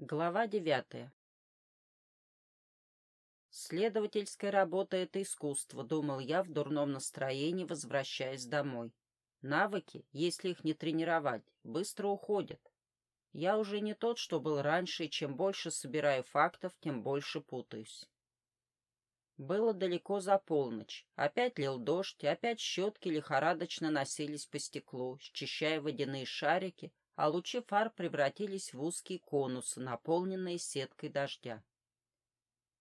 Глава девятая. Следовательская работа — это искусство, думал я в дурном настроении, возвращаясь домой. Навыки, если их не тренировать, быстро уходят. Я уже не тот, что был раньше, и чем больше собираю фактов, тем больше путаюсь. Было далеко за полночь. Опять лил дождь, и опять щетки лихорадочно носились по стеклу, счищая водяные шарики, а лучи фар превратились в узкие конусы, наполненные сеткой дождя.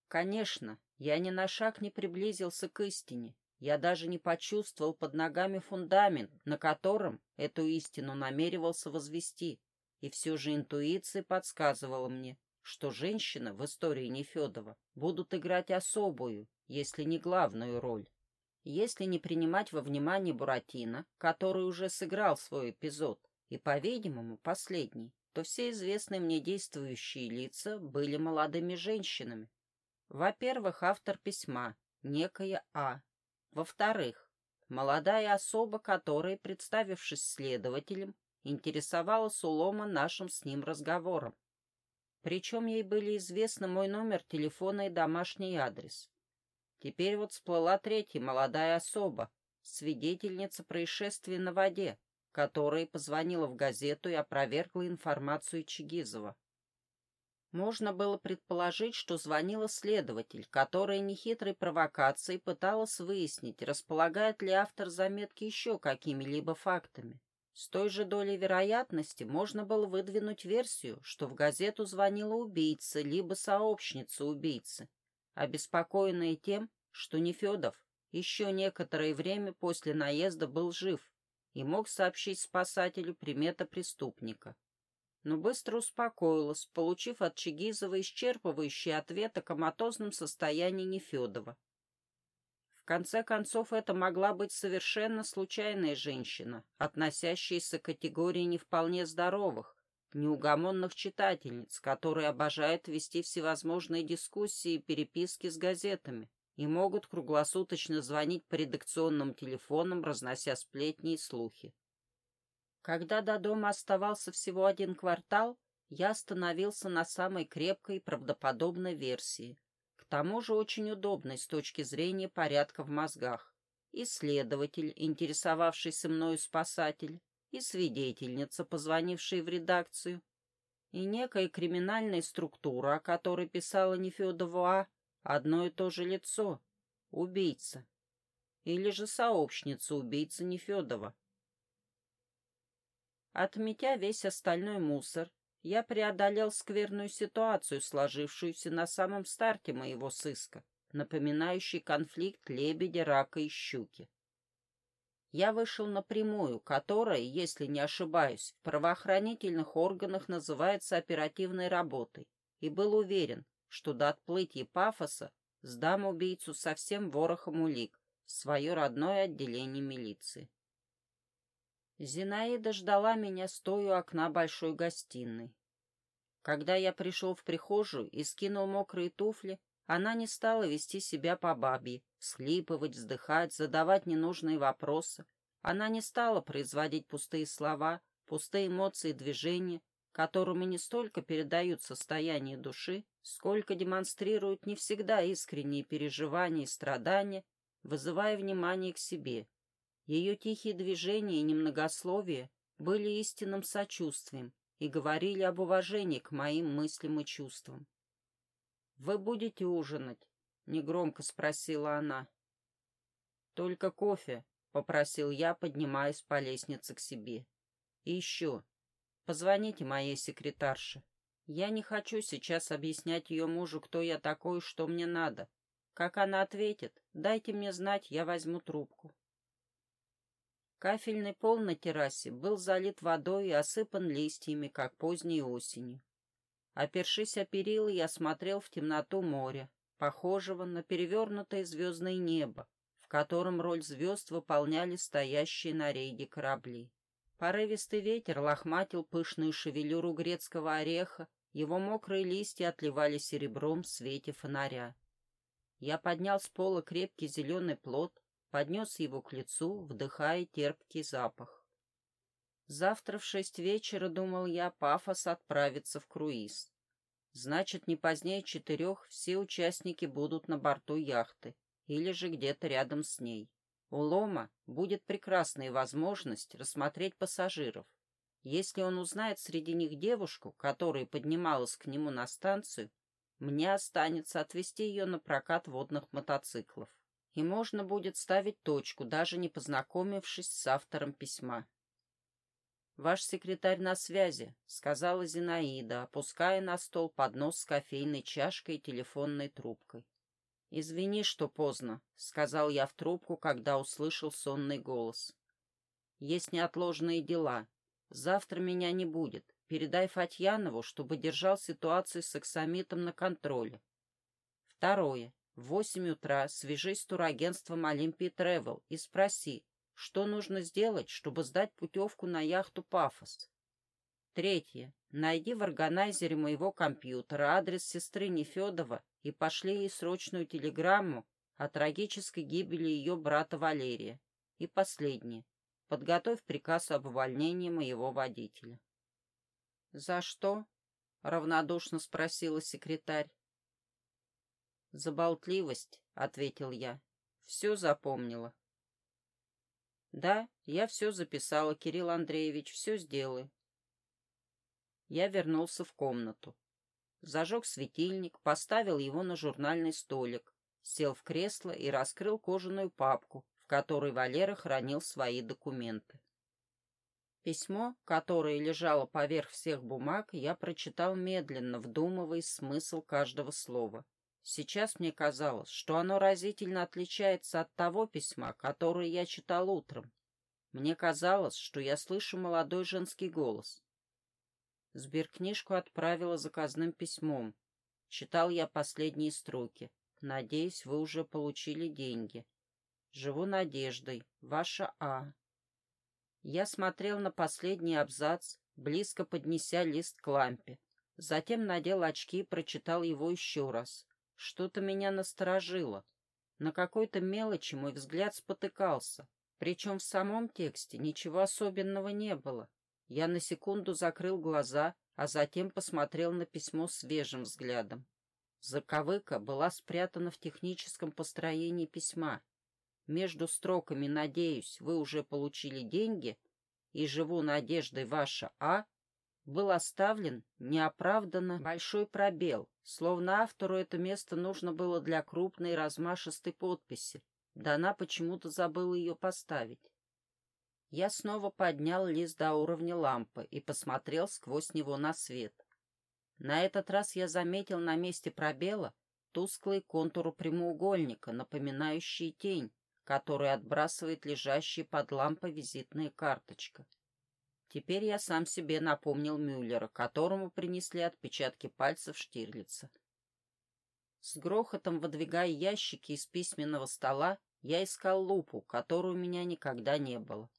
Конечно, я ни на шаг не приблизился к истине. Я даже не почувствовал под ногами фундамент, на котором эту истину намеревался возвести. И все же интуиция подсказывала мне, что женщины в истории Нефедова будут играть особую, если не главную роль. Если не принимать во внимание Буратино, который уже сыграл свой эпизод, и, по-видимому, последний, то все известные мне действующие лица были молодыми женщинами. Во-первых, автор письма, некая А. Во-вторых, молодая особа, которая, представившись следователем, интересовалась улома нашим с ним разговором. Причем ей были известны мой номер телефона и домашний адрес. Теперь вот всплыла третья молодая особа, свидетельница происшествия на воде, которая позвонила в газету и опровергла информацию Чигизова. Можно было предположить, что звонила следователь, которая нехитрой провокацией пыталась выяснить, располагает ли автор заметки еще какими-либо фактами. С той же долей вероятности можно было выдвинуть версию, что в газету звонила убийца, либо сообщница убийцы, обеспокоенная тем, что Нефедов еще некоторое время после наезда был жив и мог сообщить спасателю примета преступника. Но быстро успокоилась, получив от Чигизова исчерпывающий ответ о коматозном состоянии Нефедова. В конце концов, это могла быть совершенно случайная женщина, относящаяся к категории не вполне здоровых, неугомонных читательниц, которые обожают вести всевозможные дискуссии и переписки с газетами и могут круглосуточно звонить по редакционным телефонам, разнося сплетни и слухи. Когда до дома оставался всего один квартал, я остановился на самой крепкой и правдоподобной версии, к тому же очень удобной с точки зрения порядка в мозгах. Исследователь, интересовавшийся мною спасатель, и свидетельница, позвонившая в редакцию, и некая криминальная структура, о которой писала Нефедова А., Одно и то же лицо. Убийца. Или же сообщница убийцы Нефедова. Отметя весь остальной мусор, я преодолел скверную ситуацию, сложившуюся на самом старте моего сыска, напоминающий конфликт лебедя, рака и щуки. Я вышел напрямую, которая, если не ошибаюсь, в правоохранительных органах называется оперативной работой, и был уверен, что до отплытия пафоса сдам убийцу со всем ворохом улик в свое родное отделение милиции. Зинаида ждала меня, стоя у окна большой гостиной. Когда я пришел в прихожую и скинул мокрые туфли, она не стала вести себя по бабье, всхлипывать, вздыхать, задавать ненужные вопросы. Она не стала производить пустые слова, пустые эмоции и движения, которыми не столько передают состояние души, сколько демонстрируют не всегда искренние переживания и страдания, вызывая внимание к себе. Ее тихие движения и немногословие были истинным сочувствием и говорили об уважении к моим мыслям и чувствам. «Вы будете ужинать?» — негромко спросила она. «Только кофе», — попросил я, поднимаясь по лестнице к себе. «И еще, Позвоните моей секретарше. Я не хочу сейчас объяснять ее мужу, кто я такой, что мне надо. Как она ответит, дайте мне знать, я возьму трубку. Кафельный пол на террасе был залит водой и осыпан листьями, как поздней осенью. Опершись о перила, я смотрел в темноту моря, похожего на перевернутое звездное небо, в котором роль звезд выполняли стоящие на рейде корабли. Порывистый ветер лохматил пышную шевелюру грецкого ореха, его мокрые листья отливали серебром в свете фонаря. Я поднял с пола крепкий зеленый плод, поднес его к лицу, вдыхая терпкий запах. Завтра в шесть вечера, думал я, Пафос отправится в круиз. Значит, не позднее четырех все участники будут на борту яхты или же где-то рядом с ней. У Лома будет прекрасная возможность рассмотреть пассажиров. Если он узнает среди них девушку, которая поднималась к нему на станцию, мне останется отвезти ее на прокат водных мотоциклов. И можно будет ставить точку, даже не познакомившись с автором письма. «Ваш секретарь на связи», — сказала Зинаида, опуская на стол поднос с кофейной чашкой и телефонной трубкой. «Извини, что поздно», — сказал я в трубку, когда услышал сонный голос. «Есть неотложные дела. Завтра меня не будет. Передай Фатьянову, чтобы держал ситуацию с аксамитом на контроле. Второе. В восемь утра свяжись с турагентством Олимпии Тревел и спроси, что нужно сделать, чтобы сдать путевку на яхту «Пафос». Третье. Найди в органайзере моего компьютера адрес сестры Нефедова и пошли ей срочную телеграмму о трагической гибели ее брата Валерия. И последнее. Подготовь приказ об увольнении моего водителя. «За что?» — равнодушно спросила секретарь. «За болтливость», — ответил я. «Все запомнила». «Да, я все записала, Кирилл Андреевич, все сделаю». Я вернулся в комнату. Зажег светильник, поставил его на журнальный столик, сел в кресло и раскрыл кожаную папку, в которой Валера хранил свои документы. Письмо, которое лежало поверх всех бумаг, я прочитал медленно, вдумывая смысл каждого слова. Сейчас мне казалось, что оно разительно отличается от того письма, которое я читал утром. Мне казалось, что я слышу молодой женский голос. Сберкнижку отправила заказным письмом. Читал я последние строки. Надеюсь, вы уже получили деньги. Живу надеждой. Ваша А. Я смотрел на последний абзац, близко поднеся лист к лампе. Затем надел очки и прочитал его еще раз. Что-то меня насторожило. На какой-то мелочи мой взгляд спотыкался. Причем в самом тексте ничего особенного не было. Я на секунду закрыл глаза, а затем посмотрел на письмо свежим взглядом. Заковыка была спрятана в техническом построении письма. Между строками «Надеюсь, вы уже получили деньги» и «Живу надеждой ваша А» был оставлен неоправданно большой пробел, словно автору это место нужно было для крупной размашистой подписи, да она почему-то забыла ее поставить. Я снова поднял лист до уровня лампы и посмотрел сквозь него на свет. На этот раз я заметил на месте пробела тусклый контур прямоугольника, напоминающий тень, которую отбрасывает лежащая под лампой визитная карточка. Теперь я сам себе напомнил Мюллера, которому принесли отпечатки пальцев Штирлица. С грохотом выдвигая ящики из письменного стола, я искал лупу, которой у меня никогда не было.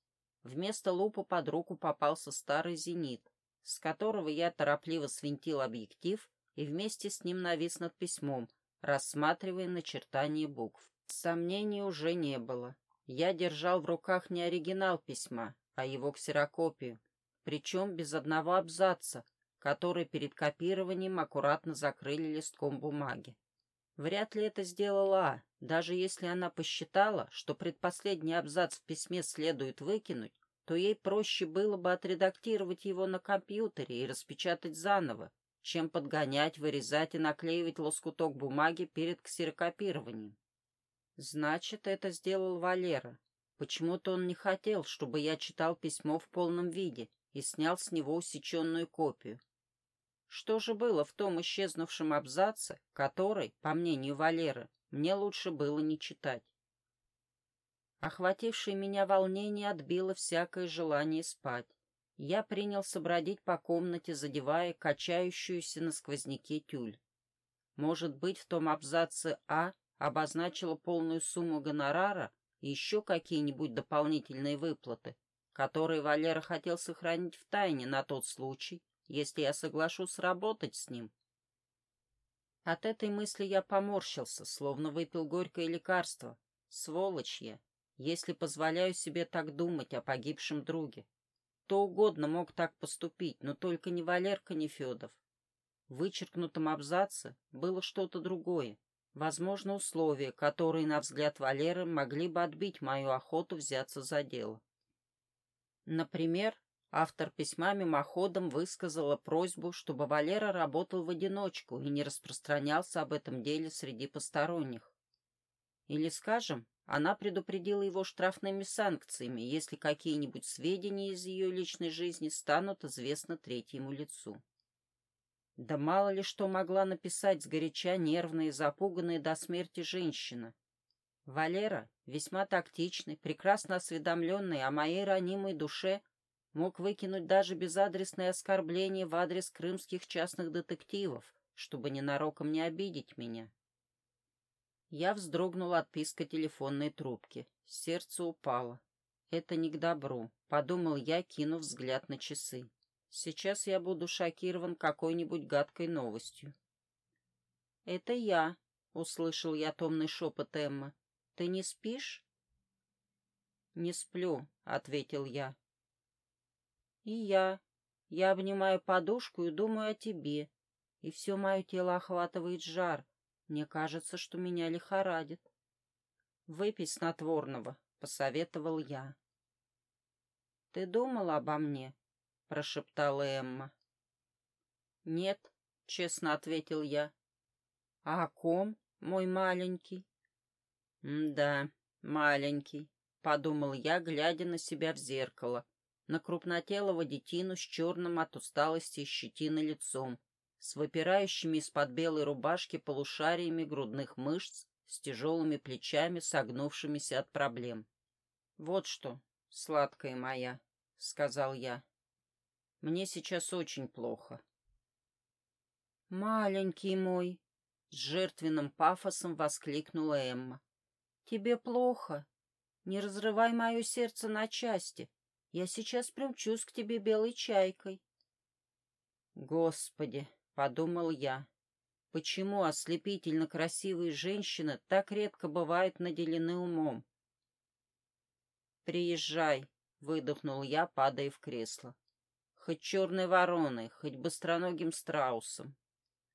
Вместо лупы под руку попался старый «Зенит», с которого я торопливо свинтил объектив и вместе с ним навис над письмом, рассматривая начертание букв. Сомнений уже не было. Я держал в руках не оригинал письма, а его ксерокопию, причем без одного абзаца, который перед копированием аккуратно закрыли листком бумаги. Вряд ли это сделала А, даже если она посчитала, что предпоследний абзац в письме следует выкинуть, то ей проще было бы отредактировать его на компьютере и распечатать заново, чем подгонять, вырезать и наклеивать лоскуток бумаги перед ксерокопированием. Значит, это сделал Валера. Почему-то он не хотел, чтобы я читал письмо в полном виде и снял с него усеченную копию. Что же было в том исчезнувшем абзаце, который, по мнению Валеры, мне лучше было не читать? Охватившее меня волнение отбило всякое желание спать. Я принялся бродить по комнате, задевая качающуюся на сквозняке тюль. Может быть, в том абзаце А обозначила полную сумму гонорара и еще какие-нибудь дополнительные выплаты, которые Валера хотел сохранить в тайне на тот случай, если я соглашусь работать с ним. От этой мысли я поморщился, словно выпил горькое лекарство. Сволочь я, если позволяю себе так думать о погибшем друге. Кто угодно мог так поступить, но только не Валерка Нефедов. В вычеркнутом абзаце было что-то другое. Возможно, условия, которые, на взгляд Валеры, могли бы отбить мою охоту взяться за дело. Например, автор письма мимоходом высказала просьбу, чтобы Валера работал в одиночку и не распространялся об этом деле среди посторонних. Или, скажем, она предупредила его штрафными санкциями, если какие-нибудь сведения из ее личной жизни станут известны третьему лицу. Да мало ли что могла написать сгоряча нервная и запуганная до смерти женщина. Валера, весьма тактичный, прекрасно осведомленный о моей ранимой душе, мог выкинуть даже безадресное оскорбление в адрес крымских частных детективов, чтобы ненароком не обидеть меня. Я вздрогнул от писка телефонной трубки. Сердце упало. Это не к добру, подумал я, кинув взгляд на часы. Сейчас я буду шокирован какой-нибудь гадкой новостью. «Это я», — услышал я томный шепот Эммы. «Ты не спишь?» «Не сплю», — ответил я. «И я. Я обнимаю подушку и думаю о тебе. И все мое тело охватывает жар. Мне кажется, что меня лихорадит. Выпей снотворного, — посоветовал я. — Ты думала обо мне? — прошептала Эмма. — Нет, — честно ответил я. — А о ком, мой маленький? — Да, маленький, — подумал я, глядя на себя в зеркало, на крупнотелого детину с черным от усталости и щетины лицом, с выпирающими из-под белой рубашки полушариями грудных мышц, с тяжелыми плечами, согнувшимися от проблем. «Вот что, сладкая моя», — сказал я, — «мне сейчас очень плохо». «Маленький мой», — с жертвенным пафосом воскликнула Эмма, — «тебе плохо? Не разрывай мое сердце на части. Я сейчас примчусь к тебе белой чайкой». «Господи!» Подумал я. Почему ослепительно красивые женщины так редко бывают наделены умом? «Приезжай», — выдохнул я, падая в кресло. «Хоть черной вороной, хоть быстроногим страусом.